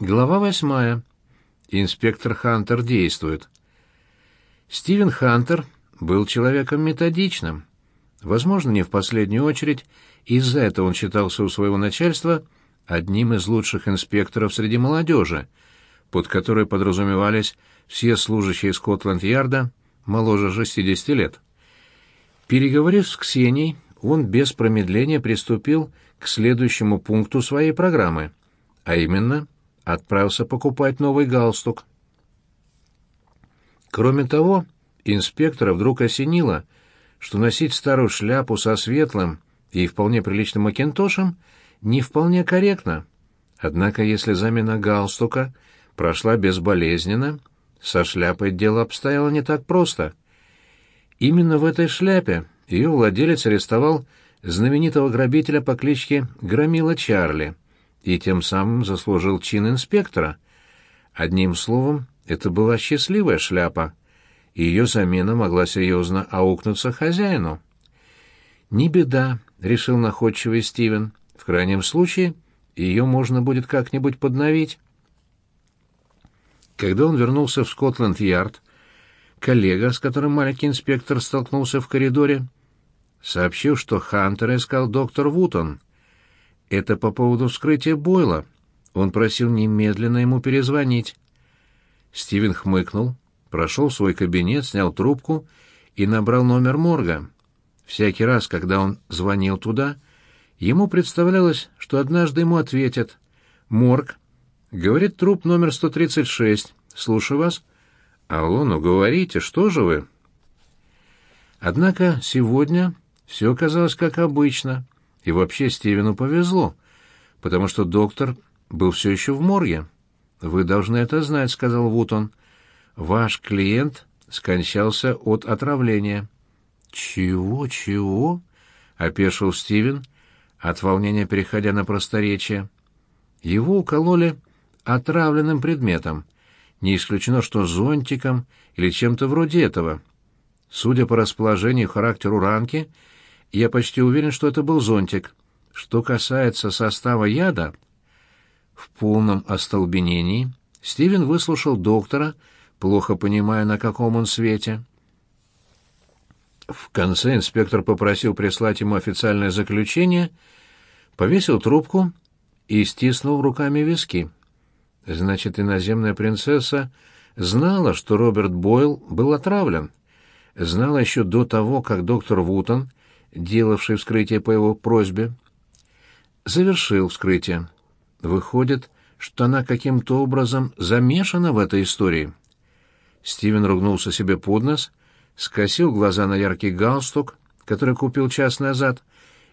Глава восьмая. Инспектор Хантер действует. Стивен Хантер был человеком методичным. Возможно, не в последнюю очередь, из-за этого он считался у своего начальства одним из лучших инспекторов среди молодежи, под которой подразумевались все служащие Скотланд-Ярда моложе 60 лет. Переговорив с Ксенией, он без промедления приступил к следующему пункту своей программы, а именно отправился покупать новый галстук. Кроме того, инспектора вдруг осенило, что носить старую шляпу со светлым и вполне приличным макинтошем не вполне корректно. Однако, если замена галстука прошла безболезненно, со шляпой дело обстояло не так просто. Именно в этой шляпе ее владелец арестовал знаменитого грабителя по кличке Громила Чарли и тем самым заслужил чин инспектора. Одним словом, это была счастливая шляпа, и ее замена могла серьезно аукнуться хозяину. «Не беда», — решил находчивый Стивен. «В крайнем случае ее можно будет как-нибудь подновить». Когда он вернулся в Скотланд-Ярд, коллега, с которым маленький инспектор столкнулся в коридоре, сообщил, что Хантер искал доктор Вутон. Это по поводу вскрытия Бойла. Он просил немедленно ему перезвонить. Стивен хмыкнул, прошел в свой кабинет, снял трубку и набрал номер морга. Всякий раз, когда он звонил туда, ему представлялось, что однажды ему ответят «Морг». Говорит труп номер 136. Слушаю вас. Алло, ну говорите, что же вы? Однако сегодня все оказалось как обычно, и вообще Стивену повезло, потому что доктор был все еще в морге. «Вы должны это знать», — сказал Вутон. «Ваш клиент скончался от отравления». «Чего, чего?» — опешил Стивен, от волнения переходя на просторечие. Его укололи отравленным предметом. Не исключено, что зонтиком или чем-то вроде этого. Судя по расположению и характеру ранки, я почти уверен, что это был зонтик. Что касается состава яда... В полном остолбенении Стивен выслушал доктора, плохо понимая, на каком он свете. В конце инспектор попросил прислать ему официальное заключение, повесил трубку и стиснул руками виски. Значит, иноземная принцесса знала, что Роберт Бойл был отравлен. Знала еще до того, как доктор Вутон делавший вскрытие по его просьбе, завершил вскрытие. Выходит, что она каким-то образом замешана в этой истории. Стивен ругнулся себе под нос, скосил глаза на яркий галстук, который купил час назад,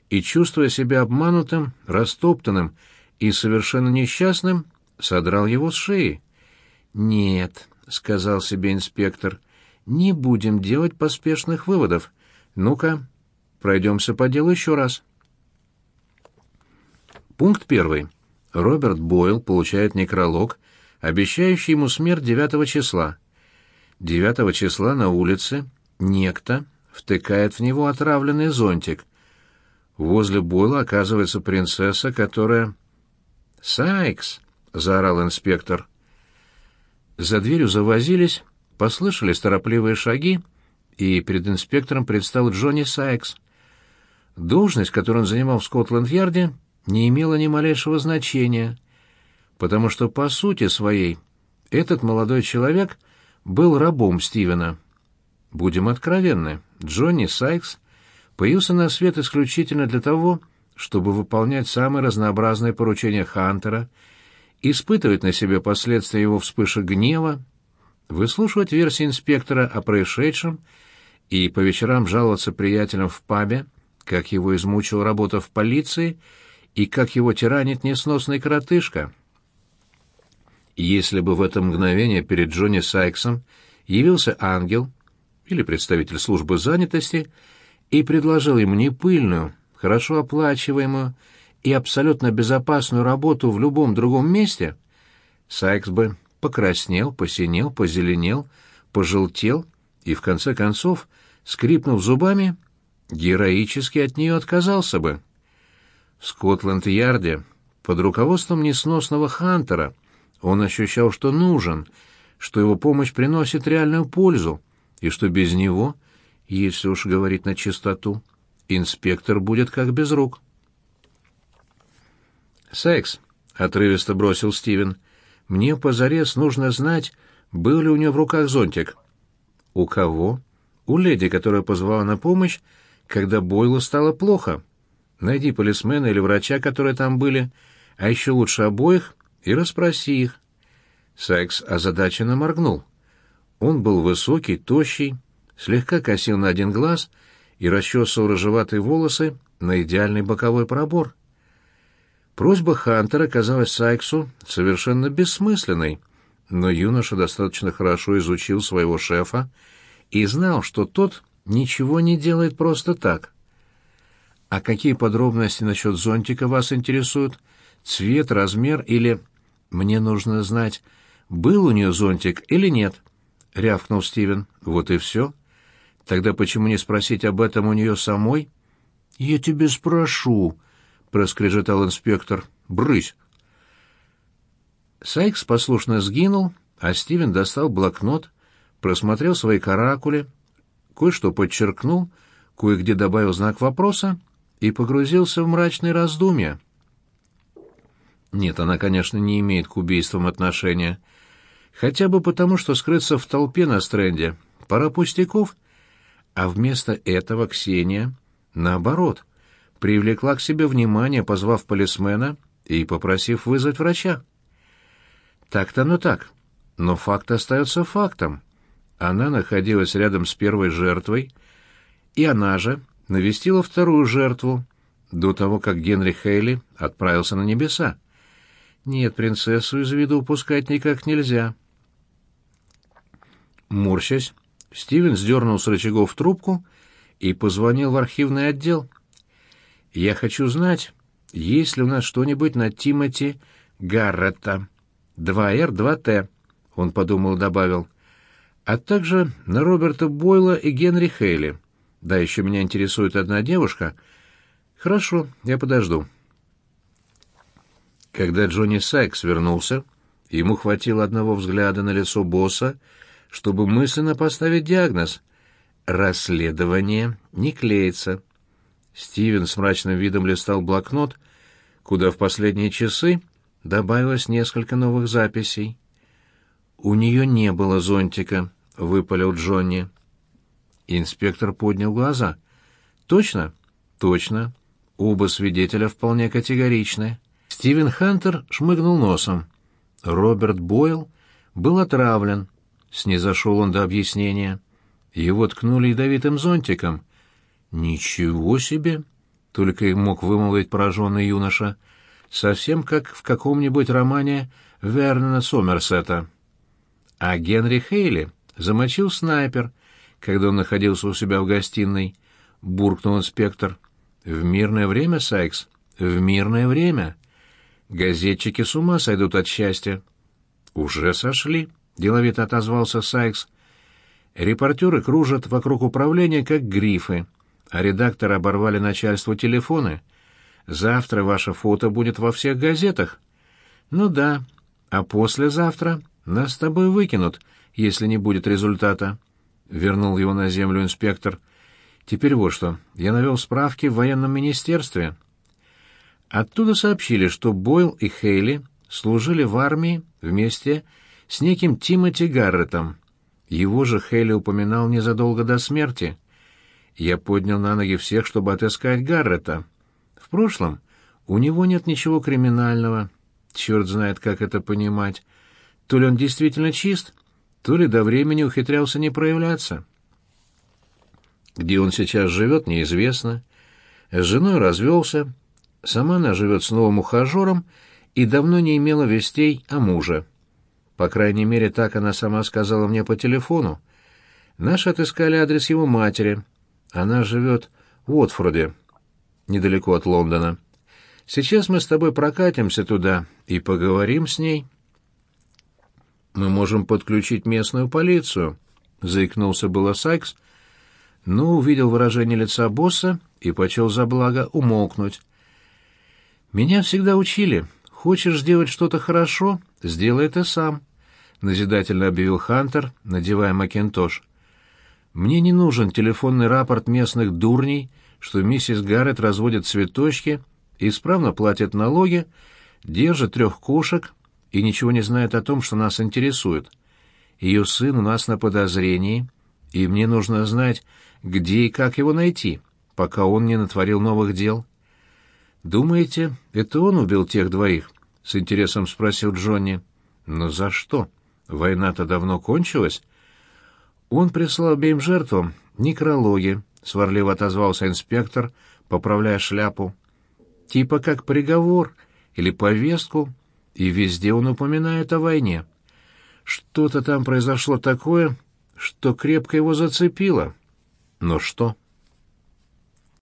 и, чувствуя себя обманутым, растоптанным и совершенно несчастным, содрал его с шеи. «Нет», — сказал себе инспектор, — «не будем делать поспешных выводов. Ну-ка, Пройдемся по делу еще раз. Пункт первый. Роберт Бойл получает некролог, обещающий ему смерть 9 числа. 9 числа на улице некто втыкает в него отравленный зонтик. Возле Бойла оказывается принцесса, которая... «Сайкс!» — заорал инспектор. За дверью завозились, послышались торопливые шаги, и перед инспектором предстал Джонни Сайкс — Должность, которую он занимал в Скотланд-Ярде, не имела ни малейшего значения, потому что по сути своей этот молодой человек был рабом Стивена. Будем откровенны, Джонни Сайкс появился на свет исключительно для того, чтобы выполнять самые разнообразные поручения Хантера, испытывать на себе последствия его вспышек гнева, выслушивать версии инспектора о происшедшем и по вечерам жаловаться приятелям в пабе, как его измучила работа в полиции и как его тиранит несносный коротышка. Если бы в это мгновение перед Джонни Сайксом явился ангел или представитель службы занятости и предложил ему непыльную, хорошо оплачиваемую и абсолютно безопасную работу в любом другом месте, Сайкс бы покраснел, посинел, позеленел, пожелтел и, в конце концов, скрипнув зубами, героически от нее отказался бы. В Скотланд-Ярде под руководством несносного Хантера Он ощущал, что нужен, что его помощь приносит реальную пользу, и что без него, если уж говорить на чистоту, инспектор будет как без рук. «Секс», — отрывисто бросил Стивен. «Мне позарез нужно знать, был ли у нее в руках зонтик». «У кого?» «У леди, которая позвала на помощь, когда Бойлу стало плохо. Найди полисмена или врача, которые там были, а еще лучше обоих, и расспроси их». Сайкс озадаченно моргнул. Он был высокий, тощий, слегка косил на один глаз и расчесывал рыжеватые волосы на идеальный боковой пробор. Просьба Хантера казалась Сайксу совершенно бессмысленной, но юноша достаточно хорошо изучил своего шефа и знал, что тот ничего не делает просто так. «А какие подробности насчет зонтика вас интересуют? Цвет, размер или...» «Мне нужно знать, был у нее зонтик или нет?» — рявкнул Стивен. «Вот и все. Тогда почему не спросить об этом у нее самой?» «Я тебе спрошу», — проскрежетал инспектор. «Брысь!» Сайкс послушно сгинул, а Стивен достал блокнот, просмотрел свои каракули, кое-что подчеркнул, кое-где добавил знак вопроса и погрузился в мрачные раздумья. Нет, она, конечно, не имеет к убийствам отношения. Хотя бы потому, что скрыться в толпе на стренде — пара пустяков. А вместо этого Ксения, наоборот, привлекла к себе внимание, позвав полисмена и попросив вызвать врача. Так-то ну так, но факт остается фактом. Она находилась рядом с первой жертвой, и она же навестила вторую жертву до того, как Генри Хейли отправился на небеса. Нет, принцессу из виду упускать никак нельзя. Морщась, Стивен сдернул с рычагов трубку и позвонил в архивный отдел. Я хочу знать, есть ли у нас что-нибудь на Тимоти Гарретта. 2Р, 2Т, он подумал и добавил. А также на Роберта Бойла и Генри Хейли. Да, еще меня интересует одна девушка. Хорошо, я подожду. Когда Джонни Сайкс вернулся, ему хватило одного взгляда на лицо босса, чтобы мысленно поставить диагноз. Расследование не клеится. Стивен с мрачным видом листал блокнот, куда в последние часы добавилось несколько новых записей. «У нее не было зонтика», — выпалил Джонни. Инспектор поднял глаза. «Точно?» «Точно. Оба свидетеля вполне категоричны». Стивен Хантер шмыгнул носом. Роберт Бойл был отравлен. Снизошел он до объяснения. Его ткнули ядовитым зонтиком. «Ничего себе!» — только и мог вымолвить пораженный юноша. «Совсем как в каком-нибудь романе Вернона Сомерсета». А Генри Хейли замочил снайпер, когда он находился у себя в гостиной, — буркнул инспектор. «В мирное время, Сайкс, в мирное время. Газетчики с ума сойдут от счастья». «Уже сошли», — деловито отозвался Сайкс. «Репортеры кружат вокруг управления, как грифы» а редакторы оборвали начальству телефоны. Завтра ваше фото будет во всех газетах. Ну да, а послезавтра нас с тобой выкинут, если не будет результата. Вернул его на землю инспектор. Теперь вот что. Я навел справки в военном министерстве. Оттуда сообщили, что Бойл и Хейли служили в армии вместе с неким Тимоти Гарретом. Его же Хейли упоминал незадолго до смерти — я поднял на ноги всех, чтобы отыскать Гаррета. В прошлом у него нет ничего криминального. Черт знает, как это понимать. То ли он действительно чист, то ли до времени ухитрялся не проявляться. Где он сейчас живет, неизвестно. С женой развелся. Сама она живет с новым ухажером и давно не имела вестей о муже. По крайней мере, так она сама сказала мне по телефону. Наши отыскали адрес его матери — она живет в Уотфорде, недалеко от Лондона. Сейчас мы с тобой прокатимся туда и поговорим с ней. Мы можем подключить местную полицию, заикнулся было Сайкс, но увидел выражение лица босса и почел за благо умолкнуть. Меня всегда учили, хочешь сделать что-то хорошо, сделай это сам», — назидательно объявил Хантер, надевая макинтош. «Мне не нужен телефонный рапорт местных дурней, что миссис Гаррет разводит цветочки, исправно платит налоги, держит трех кошек и ничего не знает о том, что нас интересует. Ее сын у нас на подозрении, и мне нужно знать, где и как его найти, пока он не натворил новых дел». «Думаете, это он убил тех двоих?» — с интересом спросил Джонни. «Но за что? Война-то давно кончилась?» «Он прислал обеим жертвам некрологи», — сварливо отозвался инспектор, поправляя шляпу. «Типа как приговор или повестку, и везде он упоминает о войне. Что-то там произошло такое, что крепко его зацепило. Но что?»